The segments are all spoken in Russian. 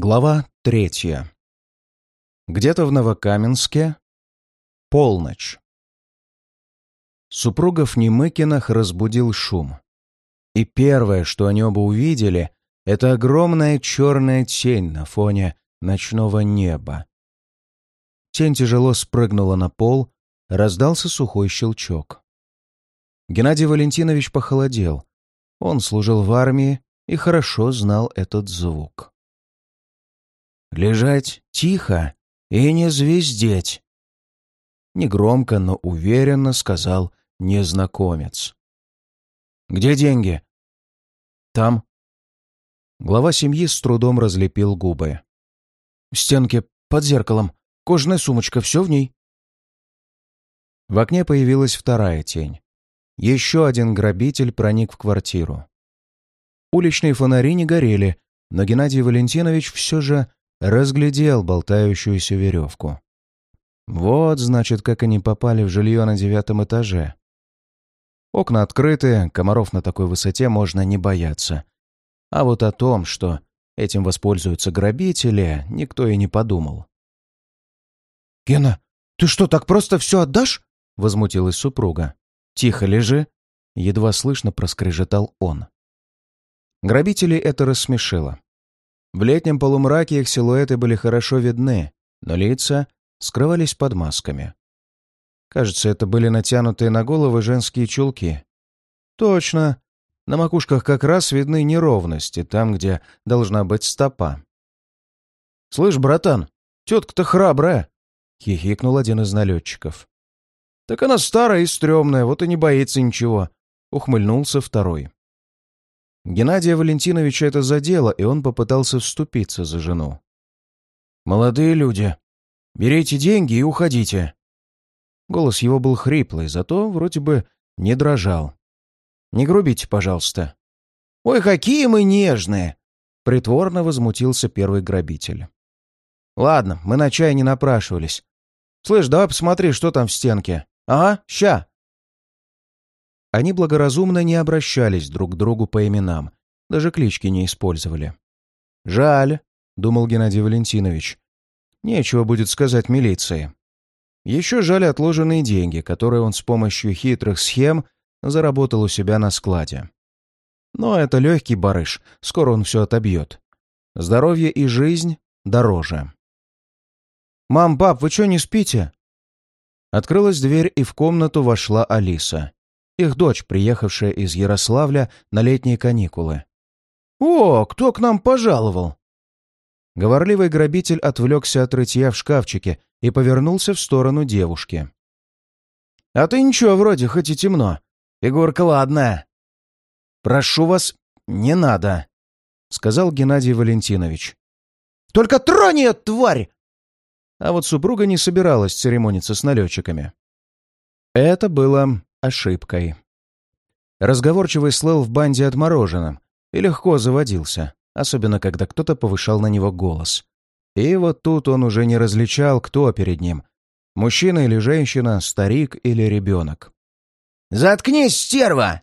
Глава третья. Где-то в Новокаменске. Полночь. Супругов Немыкиных разбудил шум. И первое, что они оба увидели, это огромная черная тень на фоне ночного неба. Тень тяжело спрыгнула на пол, раздался сухой щелчок. Геннадий Валентинович похолодел. Он служил в армии и хорошо знал этот звук. «Лежать тихо и не звездеть», — негромко, но уверенно сказал незнакомец. «Где деньги?» «Там». Глава семьи с трудом разлепил губы. «В стенке, под зеркалом. Кожаная сумочка, все в ней». В окне появилась вторая тень. Еще один грабитель проник в квартиру. Уличные фонари не горели, но Геннадий Валентинович все же разглядел болтающуюся веревку. Вот, значит, как они попали в жилье на девятом этаже. Окна открыты, комаров на такой высоте можно не бояться. А вот о том, что этим воспользуются грабители, никто и не подумал. «Гена, ты что, так просто все отдашь?» — возмутилась супруга. «Тихо лежи!» — едва слышно проскрежетал он. Грабителей это рассмешило. В летнем полумраке их силуэты были хорошо видны, но лица скрывались под масками. Кажется, это были натянутые на головы женские чулки. Точно. На макушках как раз видны неровности, там, где должна быть стопа. «Слышь, братан, тетка-то храбрая!» — хихикнул один из налетчиков. «Так она старая и стрёмная, вот и не боится ничего», — ухмыльнулся второй. Геннадия Валентиновича это задело, и он попытался вступиться за жену. «Молодые люди, берите деньги и уходите». Голос его был хриплый, зато вроде бы не дрожал. «Не грубите, пожалуйста». «Ой, какие мы нежные!» Притворно возмутился первый грабитель. «Ладно, мы на чай не напрашивались. Слышь, давай посмотри, что там в стенке. Ага, ща!» Они благоразумно не обращались друг к другу по именам, даже клички не использовали. «Жаль», — думал Геннадий Валентинович. «Нечего будет сказать милиции». Еще жаль отложенные деньги, которые он с помощью хитрых схем заработал у себя на складе. Но это легкий барыш, скоро он все отобьет. Здоровье и жизнь дороже. «Мам, пап, вы что, не спите?» Открылась дверь, и в комнату вошла Алиса их дочь, приехавшая из Ярославля на летние каникулы. «О, кто к нам пожаловал?» Говорливый грабитель отвлекся от рытья в шкафчике и повернулся в сторону девушки. «А ты ничего, вроде, хоть и темно. Фигурка ладная». «Прошу вас, не надо», — сказал Геннадий Валентинович. «Только тронь ее, тварь!» А вот супруга не собиралась церемониться с налетчиками. Это было ошибкой. Разговорчивый слыл в банде отмороженным и легко заводился, особенно когда кто-то повышал на него голос. И вот тут он уже не различал, кто перед ним — мужчина или женщина, старик или ребенок. «Заткнись, стерва!»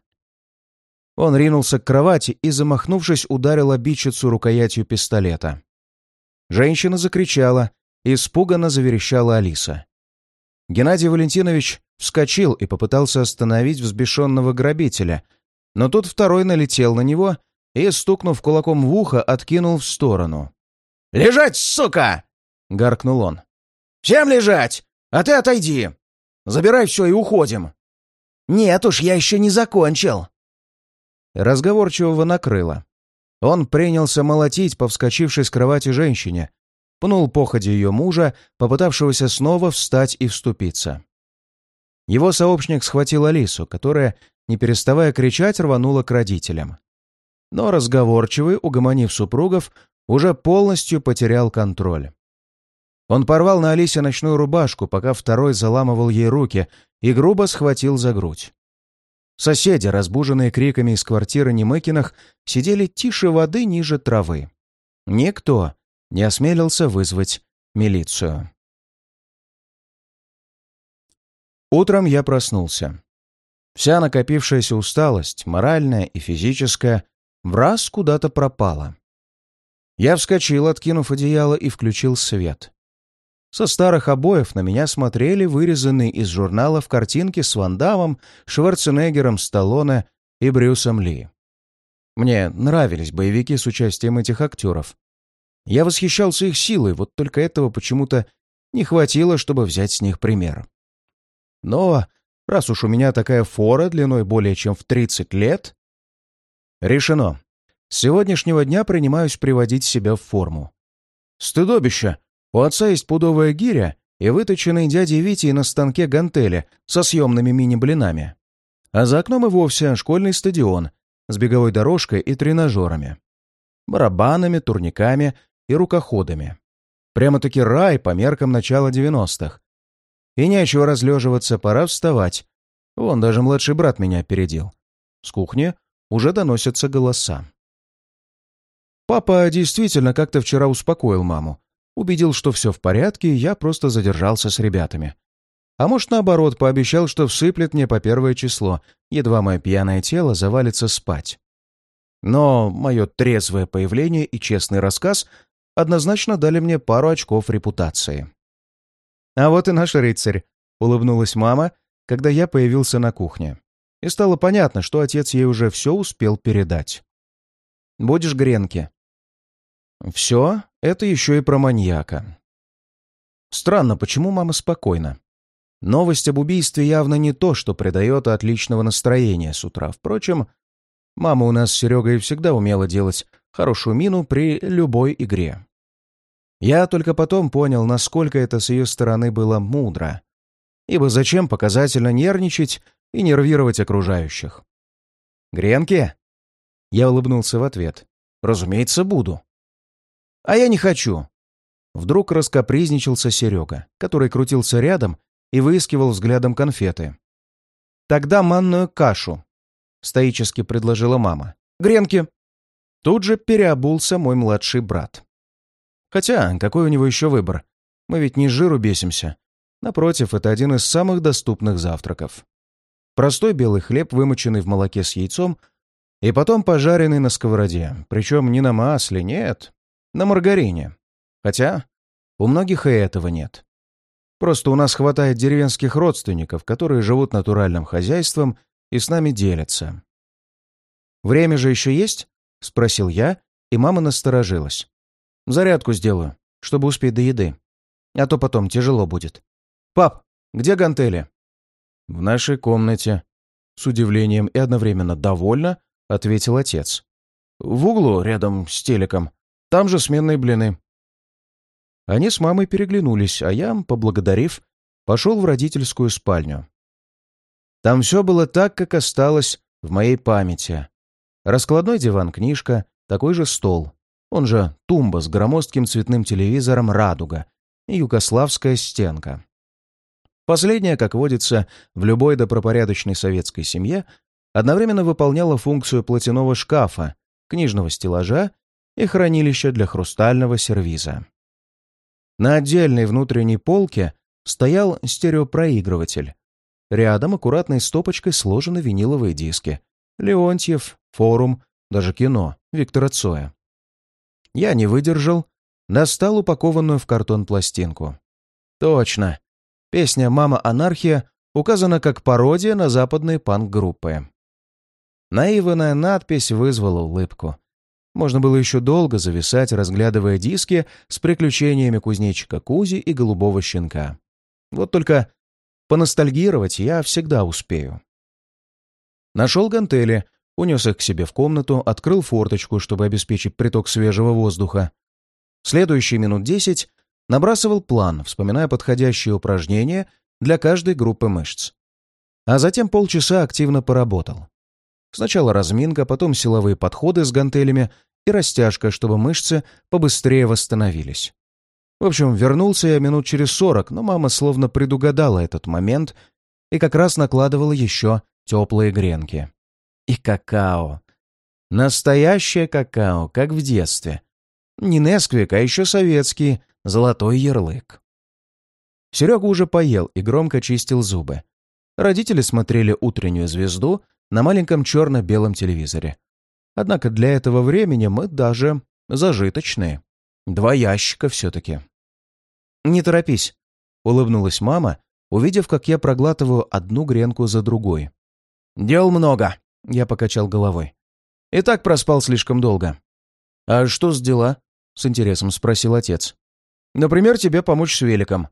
Он ринулся к кровати и, замахнувшись, ударил обидчицу рукоятью пистолета. Женщина закричала, испуганно заверещала Алиса. Геннадий Валентинович вскочил и попытался остановить взбешенного грабителя, но тут второй налетел на него и, стукнув кулаком в ухо, откинул в сторону. «Лежать, сука!» — гаркнул он. «Всем лежать! А ты отойди! Забирай все и уходим!» «Нет уж, я еще не закончил!» Разговорчивого накрыло. Он принялся молотить по вскочившей с кровати женщине, пнул походе ее мужа, попытавшегося снова встать и вступиться. Его сообщник схватил Алису, которая, не переставая кричать, рванула к родителям. Но разговорчивый, угомонив супругов, уже полностью потерял контроль. Он порвал на Алисе ночную рубашку, пока второй заламывал ей руки и грубо схватил за грудь. Соседи, разбуженные криками из квартиры Немыкиных, сидели тише воды ниже травы. Никто не осмелился вызвать милицию. Утром я проснулся. Вся накопившаяся усталость, моральная и физическая, в раз куда-то пропала. Я вскочил, откинув одеяло, и включил свет. Со старых обоев на меня смотрели вырезанные из журналов картинки с Ван Дамом, Шварценеггером, Сталлоне и Брюсом Ли. Мне нравились боевики с участием этих актеров. Я восхищался их силой, вот только этого почему-то не хватило, чтобы взять с них пример. Но раз уж у меня такая фора длиной более чем в 30 лет... Решено. С сегодняшнего дня принимаюсь приводить себя в форму. Стыдобище! У отца есть пудовая гиря и выточенный дядей Витей на станке гантели со съемными мини-блинами. А за окном и вовсе школьный стадион с беговой дорожкой и тренажерами. Барабанами, турниками и рукоходами. Прямо-таки рай по меркам начала 90-х. И нечего разлеживаться, пора вставать. Вон даже младший брат меня опередил. С кухни уже доносятся голоса. Папа действительно как-то вчера успокоил маму. Убедил, что все в порядке, и я просто задержался с ребятами. А может, наоборот, пообещал, что всыплет мне по первое число, едва мое пьяное тело завалится спать. Но мое трезвое появление и честный рассказ однозначно дали мне пару очков репутации. «А вот и наш рыцарь», — улыбнулась мама, когда я появился на кухне. И стало понятно, что отец ей уже все успел передать. «Будешь гренки?» «Все это еще и про маньяка». Странно, почему мама спокойна? Новость об убийстве явно не то, что придает отличного настроения с утра. Впрочем, мама у нас с Серегой всегда умела делать хорошую мину при любой игре. Я только потом понял, насколько это с ее стороны было мудро. Ибо зачем показательно нервничать и нервировать окружающих? «Гренки?» Я улыбнулся в ответ. «Разумеется, буду». «А я не хочу». Вдруг раскопризничался Серега, который крутился рядом и выискивал взглядом конфеты. «Тогда манную кашу», — стоически предложила мама. «Гренки». Тут же переобулся мой младший брат. Хотя, какой у него еще выбор? Мы ведь не жиру бесимся. Напротив, это один из самых доступных завтраков. Простой белый хлеб, вымоченный в молоке с яйцом, и потом пожаренный на сковороде. Причем не на масле, нет, на маргарине. Хотя у многих и этого нет. Просто у нас хватает деревенских родственников, которые живут натуральным хозяйством и с нами делятся. «Время же еще есть?» — спросил я, и мама насторожилась. «Зарядку сделаю, чтобы успеть до еды. А то потом тяжело будет. Пап, где гантели?» «В нашей комнате», — с удивлением и одновременно довольно ответил отец. «В углу, рядом с телеком. Там же сменные блины». Они с мамой переглянулись, а я, поблагодарив, пошел в родительскую спальню. Там все было так, как осталось в моей памяти. Раскладной диван-книжка, такой же стол, он же тумба с громоздким цветным телевизором «Радуга» и югославская стенка. Последняя, как водится, в любой добропорядочной советской семье, одновременно выполняла функцию платяного шкафа, книжного стеллажа и хранилища для хрустального сервиза. На отдельной внутренней полке стоял стереопроигрыватель. Рядом аккуратной стопочкой сложены виниловые диски. Леонтьев, Форум, даже кино Виктора Цоя. Я не выдержал, достал упакованную в картон пластинку. Точно. Песня «Мама анархия» указана как пародия на западные панк-группы. Наивная надпись вызвала улыбку. Можно было еще долго зависать, разглядывая диски с приключениями кузнечика Кузи и голубого щенка. Вот только поностальгировать я всегда успею. Нашел гантели, унес их к себе в комнату, открыл форточку, чтобы обеспечить приток свежего воздуха. Следующие минут десять набрасывал план, вспоминая подходящие упражнения для каждой группы мышц. А затем полчаса активно поработал. Сначала разминка, потом силовые подходы с гантелями и растяжка, чтобы мышцы побыстрее восстановились. В общем, вернулся я минут через сорок, но мама словно предугадала этот момент и как раз накладывала еще теплые гренки. И какао. Настоящее какао, как в детстве. Не Несквик, а еще советский, золотой ярлык. Серега уже поел и громко чистил зубы. Родители смотрели утреннюю звезду на маленьком черно-белом телевизоре. Однако для этого времени мы даже зажиточные. Два ящика все-таки. «Не торопись», — улыбнулась мама, увидев, как я проглатываю одну гренку за другой. «Дел много», — я покачал головой. «И так проспал слишком долго». «А что с дела?» — с интересом спросил отец. «Например, тебе помочь с великом».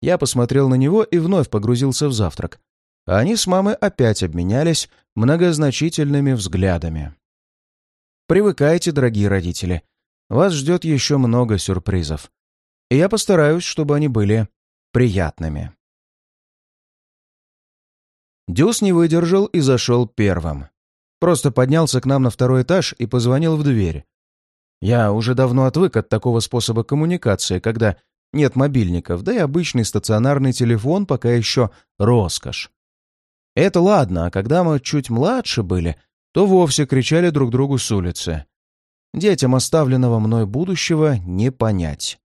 Я посмотрел на него и вновь погрузился в завтрак. Они с мамой опять обменялись многозначительными взглядами. Привыкайте, дорогие родители. Вас ждет еще много сюрпризов. И я постараюсь, чтобы они были приятными. Дюс не выдержал и зашел первым. Просто поднялся к нам на второй этаж и позвонил в дверь. Я уже давно отвык от такого способа коммуникации, когда нет мобильников, да и обычный стационарный телефон пока еще роскошь. Это ладно, а когда мы чуть младше были, то вовсе кричали друг другу с улицы. Детям оставленного мной будущего не понять.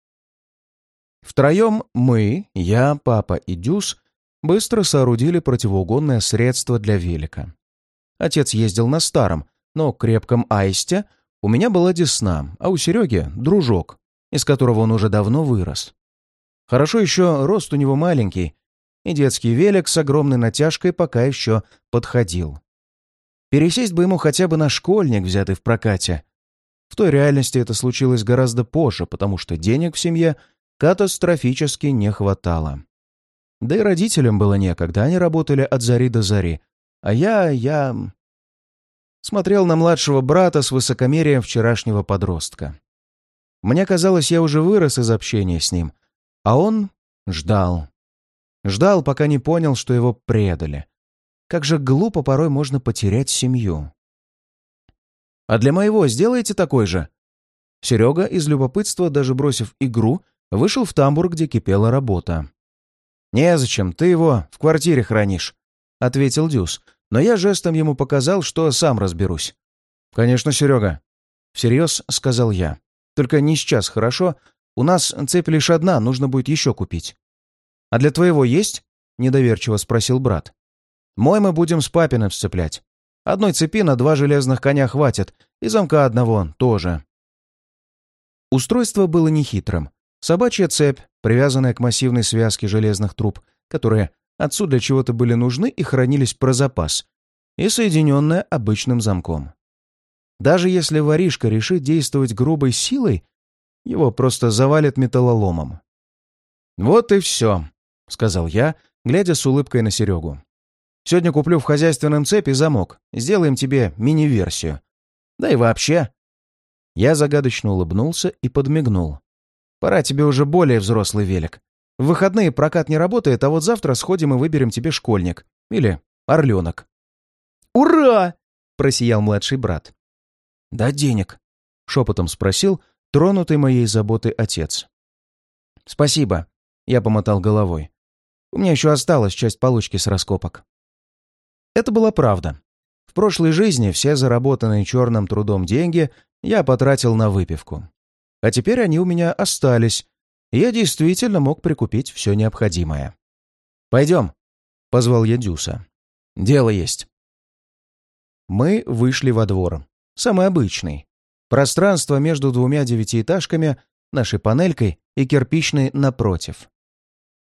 Втроем мы, я, папа и Дюс, быстро соорудили противоугонное средство для велика. Отец ездил на старом, но крепком аисте, у меня была десна, а у Сереги — дружок, из которого он уже давно вырос. Хорошо еще рост у него маленький, и детский велик с огромной натяжкой пока еще подходил. Пересесть бы ему хотя бы на школьник, взятый в прокате. В той реальности это случилось гораздо позже, потому что денег в семье катастрофически не хватало. Да и родителям было некогда, они работали от зари до зари. А я... я... Смотрел на младшего брата с высокомерием вчерашнего подростка. Мне казалось, я уже вырос из общения с ним, а он ждал. Ждал, пока не понял, что его предали. Как же глупо порой можно потерять семью. «А для моего сделайте такой же». Серега, из любопытства, даже бросив игру, вышел в тамбур, где кипела работа. «Незачем, ты его в квартире хранишь», — ответил Дюс, но я жестом ему показал, что сам разберусь. «Конечно, Серега». «Всерьез», — сказал я. «Только не сейчас, хорошо? У нас цепь лишь одна, нужно будет еще купить». «А для твоего есть?» — недоверчиво спросил брат. «Мой мы будем с папиным сцеплять. Одной цепи на два железных коня хватит, и замка одного тоже». Устройство было нехитрым. Собачья цепь, привязанная к массивной связке железных труб, которые отсюда для чего-то были нужны и хранились про запас, и соединенная обычным замком. Даже если воришка решит действовать грубой силой, его просто завалит металлоломом. «Вот и все», — сказал я, глядя с улыбкой на Серегу. «Сегодня куплю в хозяйственном цепи замок. Сделаем тебе мини-версию. Да и вообще...» Я загадочно улыбнулся и подмигнул. «Пора тебе уже более взрослый велик. В выходные прокат не работает, а вот завтра сходим и выберем тебе школьник. Или орленок». «Ура!» — просиял младший брат. «Да денег», — шепотом спросил тронутый моей заботой отец. «Спасибо», — я помотал головой. У меня еще осталась часть получки с раскопок. Это была правда. В прошлой жизни все заработанные черным трудом деньги я потратил на выпивку. А теперь они у меня остались, я действительно мог прикупить все необходимое. «Пойдем», — позвал я Дюса. «Дело есть». Мы вышли во двор. Самый обычный. Пространство между двумя девятиэтажками, нашей панелькой и кирпичной напротив.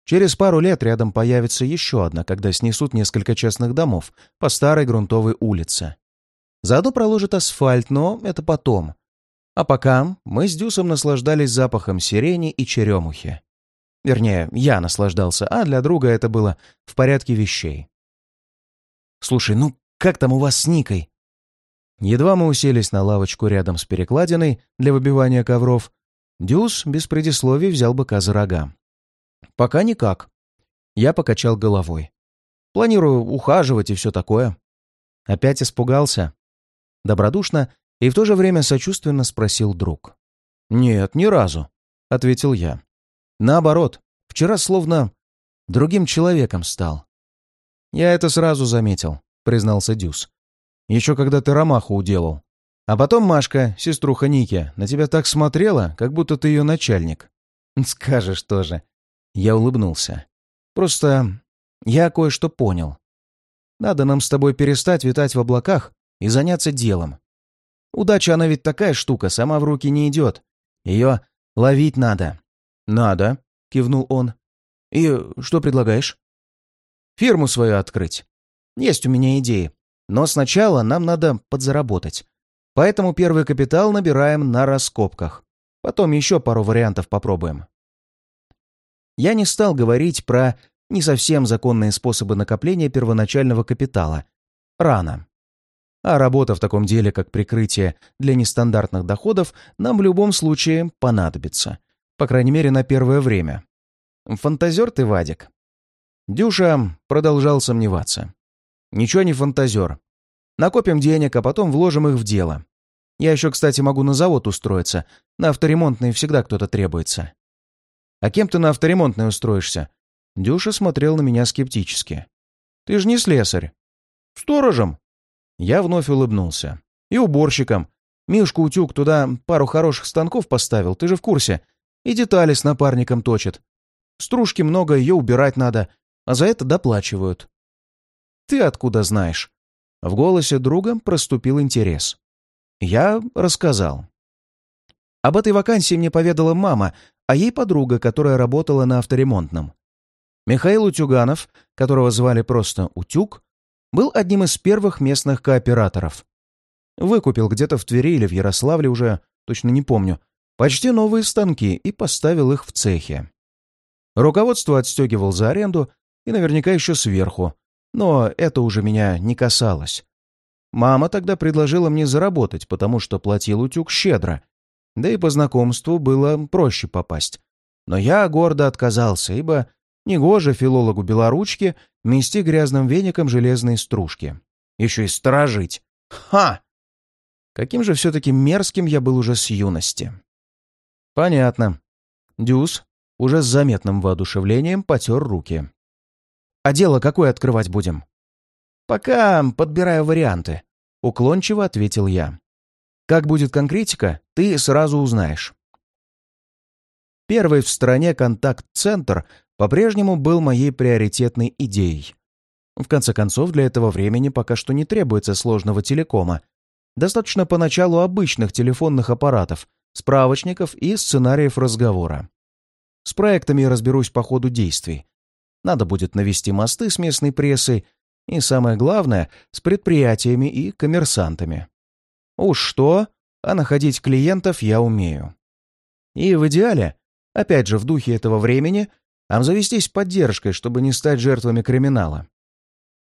Через пару лет рядом появится еще одна, когда снесут несколько частных домов по старой грунтовой улице. Заодно проложат асфальт, но это потом. А пока мы с Дюсом наслаждались запахом сирени и черемухи. Вернее, я наслаждался, а для друга это было в порядке вещей. «Слушай, ну как там у вас с Никой?» Едва мы уселись на лавочку рядом с перекладиной для выбивания ковров, Дюс без предисловий взял быка за рога. «Пока никак». Я покачал головой. «Планирую ухаживать и все такое». Опять испугался. Добродушно и в то же время сочувственно спросил друг. «Нет, ни разу», — ответил я. «Наоборот, вчера словно другим человеком стал». «Я это сразу заметил», — признался Дюс. «Еще когда ты ромаху уделал. А потом Машка, сеструха Ники, на тебя так смотрела, как будто ты ее начальник». «Скажешь тоже», я улыбнулся. «Просто я кое-что понял. Надо нам с тобой перестать витать в облаках и заняться делом. Удача, она ведь такая штука, сама в руки не идет. Ее ловить надо». «Надо», — кивнул он. «И что предлагаешь?» «Фирму свою открыть. Есть у меня идеи. Но сначала нам надо подзаработать. Поэтому первый капитал набираем на раскопках. Потом еще пару вариантов попробуем». Я не стал говорить про не совсем законные способы накопления первоначального капитала. Рано. А работа в таком деле, как прикрытие для нестандартных доходов, нам в любом случае понадобится. По крайней мере, на первое время. Фантазер ты, Вадик. Дюша продолжал сомневаться. Ничего не фантазер. Накопим денег, а потом вложим их в дело. Я еще, кстати, могу на завод устроиться. На авторемонтный всегда кто-то требуется. А кем ты на авторемонтный устроишься? Дюша смотрел на меня скептически. Ты же не слесарь. Сторожем. Я вновь улыбнулся. И уборщиком. Мишка Утюг туда пару хороших станков поставил, ты же в курсе. И детали с напарником точит. Стружки много, ее убирать надо, а за это доплачивают. Ты откуда знаешь? В голосе друга проступил интерес. Я рассказал. Об этой вакансии мне поведала мама, а ей подруга, которая работала на авторемонтном. Михаил Утюганов, которого звали просто Утюг, был одним из первых местных кооператоров. Выкупил где-то в Твери или в Ярославле уже, точно не помню, почти новые станки и поставил их в цехе. Руководство отстегивал за аренду и наверняка еще сверху, но это уже меня не касалось. Мама тогда предложила мне заработать, потому что платил утюг щедро, да и по знакомству было проще попасть. Но я гордо отказался, ибо негоже филологу белоручки мести грязным веником железные стружки. Еще и сторожить. Ха! Каким же все-таки мерзким я был уже с юности. Понятно. Дюс уже с заметным воодушевлением потер руки. А дело какое открывать будем? Пока подбираю варианты, уклончиво ответил я. Как будет конкретика, ты сразу узнаешь. Первый в стране контакт-центр по-прежнему был моей приоритетной идеей. В конце концов, для этого времени пока что не требуется сложного телекома. Достаточно поначалу обычных телефонных аппаратов, справочников и сценариев разговора. С проектами я разберусь по ходу действий. Надо будет навести мосты с местной прессой и, самое главное, с предприятиями и коммерсантами. Уж что, а находить клиентов я умею. И в идеале, опять же в духе этого времени, обзавестись поддержкой, чтобы не стать жертвами криминала.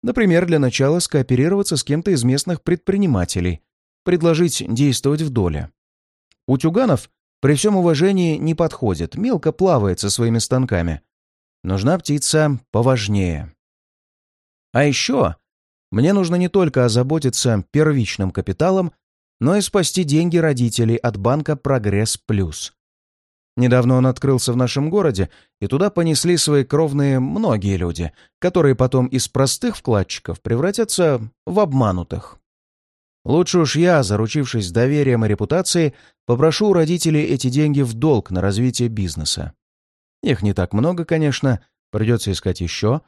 Например, для начала скооперироваться с кем-то из местных предпринимателей, предложить действовать в доле. Утюганов при всем уважении не подходит, мелко плавает со своими станками, Нужна птица поважнее. А еще мне нужно не только озаботиться первичным капиталом, но и спасти деньги родителей от банка «Прогресс Плюс». Недавно он открылся в нашем городе, и туда понесли свои кровные многие люди, которые потом из простых вкладчиков превратятся в обманутых. Лучше уж я, заручившись доверием и репутацией, попрошу у родителей эти деньги в долг на развитие бизнеса. Их не так много, конечно, придется искать еще.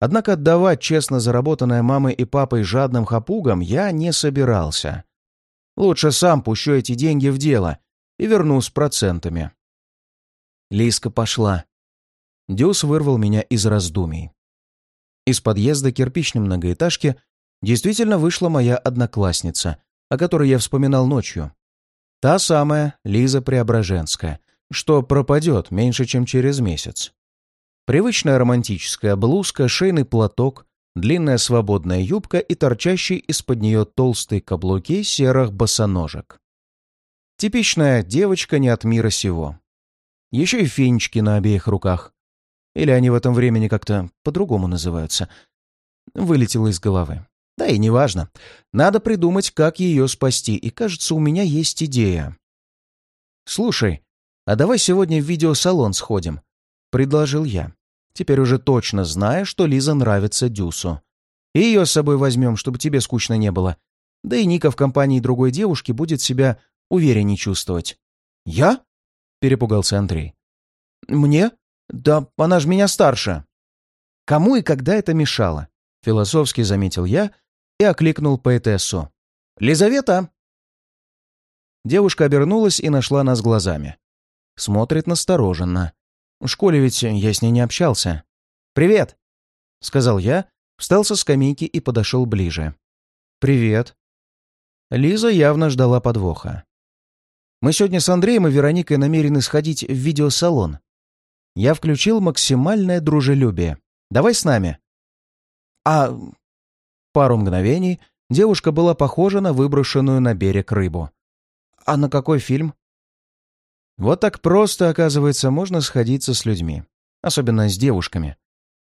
Однако отдавать честно заработанное мамой и папой жадным хапугам я не собирался. Лучше сам пущу эти деньги в дело и верну с процентами. Лиска пошла. Дюс вырвал меня из раздумий. Из подъезда кирпичной многоэтажки действительно вышла моя одноклассница, о которой я вспоминал ночью. Та самая Лиза Преображенская — что пропадет меньше, чем через месяц. Привычная романтическая блузка, шейный платок, длинная свободная юбка и торчащий из-под нее толстые каблуки серых босоножек. Типичная девочка не от мира сего. Еще и фенечки на обеих руках. Или они в этом времени как-то по-другому называются. Вылетело из головы. Да и неважно. Надо придумать, как ее спасти, и, кажется, у меня есть идея. «Слушай, «А давай сегодня в видеосалон сходим», — предложил я. Теперь уже точно зная, что Лиза нравится Дюсу. И ее с собой возьмем, чтобы тебе скучно не было. Да и Ника в компании другой девушки будет себя увереннее чувствовать. «Я?» — перепугался Андрей. «Мне? Да она же меня старше». «Кому и когда это мешало?» — философски заметил я и окликнул поэтессу. «Лизавета!» Девушка обернулась и нашла нас глазами. Смотрит настороженно. В школе ведь я с ней не общался. «Привет!» — сказал я, встал со скамейки и подошел ближе. «Привет!» Лиза явно ждала подвоха. «Мы сегодня с Андреем и Вероникой намерены сходить в видеосалон. Я включил максимальное дружелюбие. Давай с нами». «А...» Пару мгновений девушка была похожа на выброшенную на берег рыбу. «А на какой фильм?» Вот так просто, оказывается, можно сходиться с людьми. Особенно с девушками.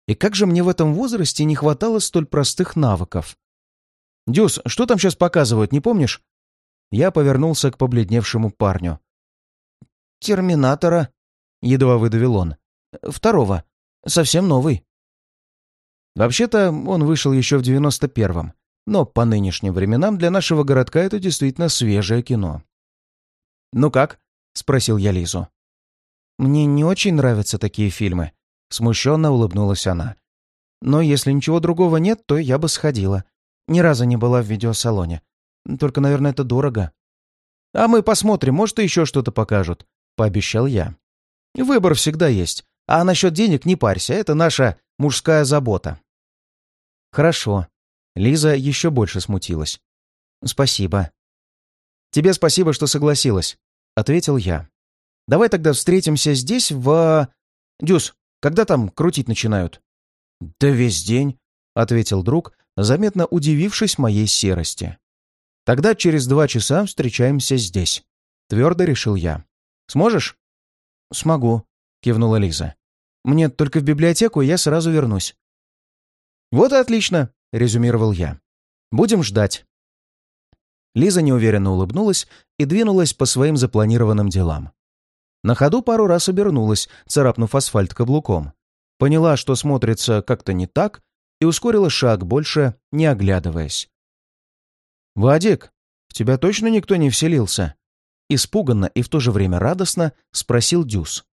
И как же мне в этом возрасте не хватало столь простых навыков? «Дюс, что там сейчас показывают, не помнишь?» Я повернулся к побледневшему парню. «Терминатора», — едва выдавил он. «Второго. Совсем новый». Вообще-то он вышел еще в девяносто первом, но по нынешним временам для нашего городка это действительно свежее кино. «Ну как?» — спросил я Лизу. «Мне не очень нравятся такие фильмы», — смущенно улыбнулась она. «Но если ничего другого нет, то я бы сходила. Ни разу не была в видеосалоне. Только, наверное, это дорого». «А мы посмотрим, может, и еще что-то покажут», — пообещал я. «Выбор всегда есть. А насчет денег не парься, это наша мужская забота». «Хорошо». Лиза еще больше смутилась. «Спасибо». «Тебе спасибо, что согласилась», — ответил я. «Давай тогда встретимся здесь в... Дюс, когда там крутить начинают?» «Да весь день», — ответил друг, заметно удивившись моей серости. «Тогда через два часа встречаемся здесь», — твердо решил я. «Сможешь?» «Смогу», — кивнула Лиза. «Мне только в библиотеку, и я сразу вернусь». «Вот и отлично», — резюмировал я. «Будем ждать». Лиза неуверенно улыбнулась и двинулась по своим запланированным делам. На ходу пару раз обернулась, царапнув асфальт каблуком. Поняла, что смотрится как-то не так, и ускорила шаг, больше не оглядываясь. «Вадик, в тебя точно никто не вселился?» Испуганно и в то же время радостно спросил Дюс.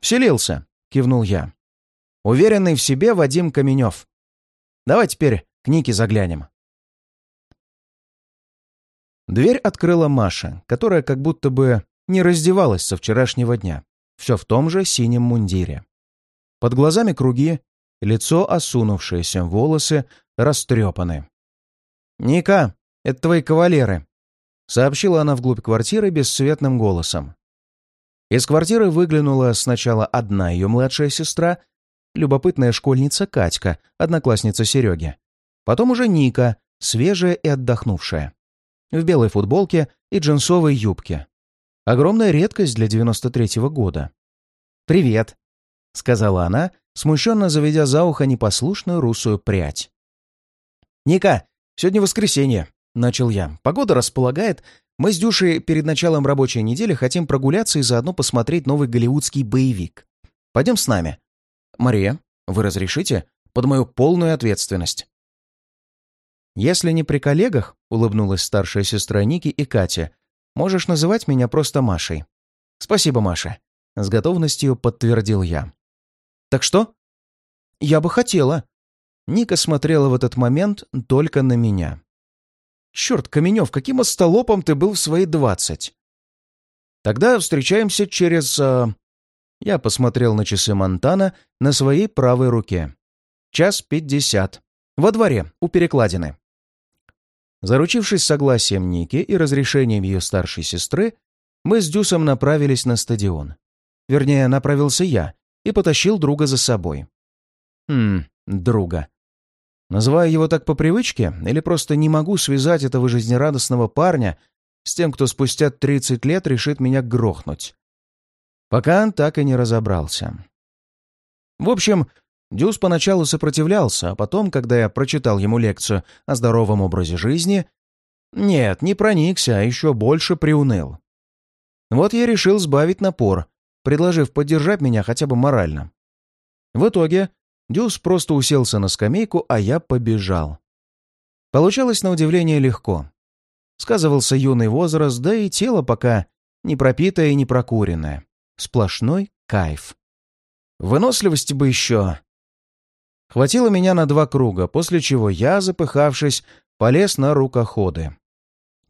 «Вселился», — кивнул я. «Уверенный в себе Вадим Каменев. Давай теперь к Нике заглянем». Дверь открыла Маша, которая как будто бы не раздевалась со вчерашнего дня. Все в том же синем мундире. Под глазами круги, лицо осунувшееся, волосы растрепаны. «Ника, это твои кавалеры», — сообщила она вглубь квартиры бесцветным голосом. Из квартиры выглянула сначала одна ее младшая сестра, любопытная школьница Катька, одноклассница Сереги. Потом уже Ника, свежая и отдохнувшая. В белой футболке и джинсовой юбке. Огромная редкость для 93-го года. «Привет», — сказала она, смущенно заведя за ухо непослушную русую прядь. «Ника, сегодня воскресенье», — начал я. «Погода располагает. Мы с Дюшей перед началом рабочей недели хотим прогуляться и заодно посмотреть новый голливудский боевик. Пойдем с нами. «Мария, вы разрешите? Под мою полную ответственность». «Если не при коллегах», — улыбнулась старшая сестра Ники и Катя, «можешь называть меня просто Машей». «Спасибо, Маша», — с готовностью подтвердил я. «Так что?» «Я бы хотела». Ника смотрела в этот момент только на меня. «Черт, Каменев, каким остолопом ты был в свои двадцать?» «Тогда встречаемся через...» э, я посмотрел на часы Монтана на своей правой руке. Час пятьдесят. Во дворе, у перекладины. Заручившись согласием Ники и разрешением ее старшей сестры, мы с Дюсом направились на стадион. Вернее, направился я и потащил друга за собой. Хм, друга. Называю его так по привычке или просто не могу связать этого жизнерадостного парня с тем, кто спустя 30 лет решит меня грохнуть? Пока он так и не разобрался. В общем, Дюс поначалу сопротивлялся, а потом, когда я прочитал ему лекцию о здоровом образе жизни, нет, не проникся, а еще больше приуныл. Вот я решил сбавить напор, предложив поддержать меня хотя бы морально. В итоге Дюс просто уселся на скамейку, а я побежал. Получалось на удивление легко. Сказывался юный возраст, да и тело пока не пропитое и не прокуренное. Сплошной кайф. Выносливости бы еще. Хватило меня на два круга, после чего я, запыхавшись, полез на рукоходы.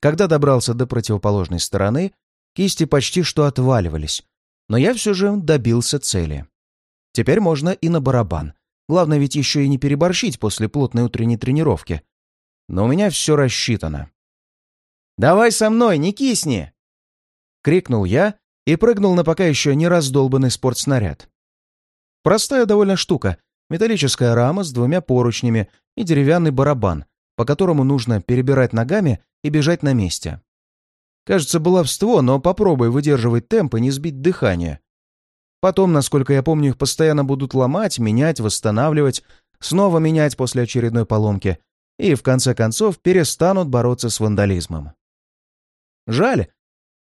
Когда добрался до противоположной стороны, кисти почти что отваливались, но я все же добился цели. Теперь можно и на барабан. Главное ведь еще и не переборщить после плотной утренней тренировки. Но у меня все рассчитано. «Давай со мной, не кисни!» — крикнул я и прыгнул на пока еще не раздолбанный спортснаряд. Простая довольно штука. Металлическая рама с двумя поручнями и деревянный барабан, по которому нужно перебирать ногами и бежать на месте. Кажется, баловство, но попробуй выдерживать темп и не сбить дыхание. Потом, насколько я помню, их постоянно будут ломать, менять, восстанавливать, снова менять после очередной поломки и, в конце концов, перестанут бороться с вандализмом. Жаль.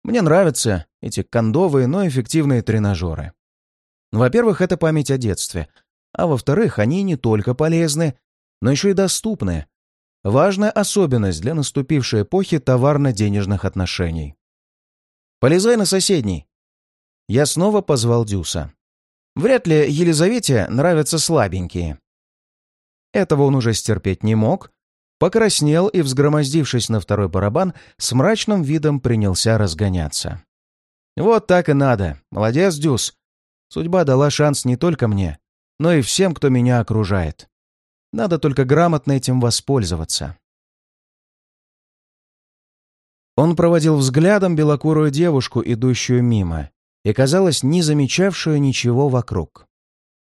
Мне нравятся эти кондовые, но эффективные тренажеры. Во-первых, это память о детстве, а во-вторых, они не только полезны, но еще и доступны. Важная особенность для наступившей эпохи товарно-денежных отношений. «Полезай на соседний!» Я снова позвал Дюса. Вряд ли Елизавете нравятся слабенькие. Этого он уже стерпеть не мог, покраснел и, взгромоздившись на второй барабан, с мрачным видом принялся разгоняться. «Вот так и надо. Молодец, Дюс. Судьба дала шанс не только мне, но и всем, кто меня окружает. Надо только грамотно этим воспользоваться». Он проводил взглядом белокурую девушку, идущую мимо, и, казалось, не замечавшую ничего вокруг.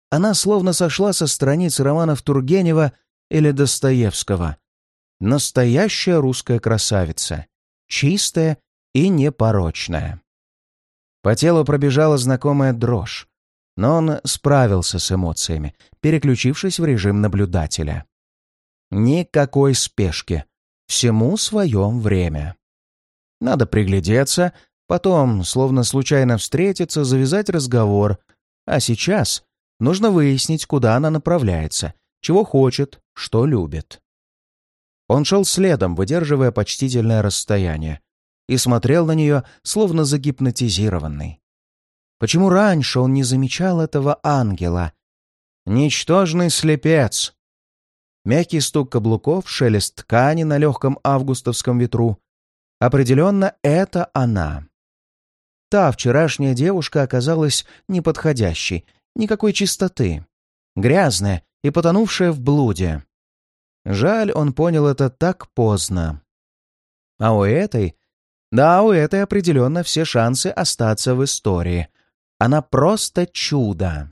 Она словно сошла со страниц романов Тургенева или Достоевского, Настоящая русская красавица. Чистая и непорочная. По телу пробежала знакомая дрожь, но он справился с эмоциями, переключившись в режим наблюдателя. Никакой спешки. Всему своем время. Надо приглядеться, потом, словно случайно встретиться, завязать разговор. А сейчас нужно выяснить, куда она направляется, чего хочет, что любит. Он шел следом, выдерживая почтительное расстояние, и смотрел на нее, словно загипнотизированный. Почему раньше он не замечал этого ангела? Ничтожный слепец! Мягкий стук каблуков, шелест ткани на легком августовском ветру. Определенно, это она. Та вчерашняя девушка оказалась неподходящей, никакой чистоты. Грязная и потонувшая в блуде. Жаль, он понял это так поздно. А у этой... Да, у этой определенно все шансы остаться в истории. Она просто чудо.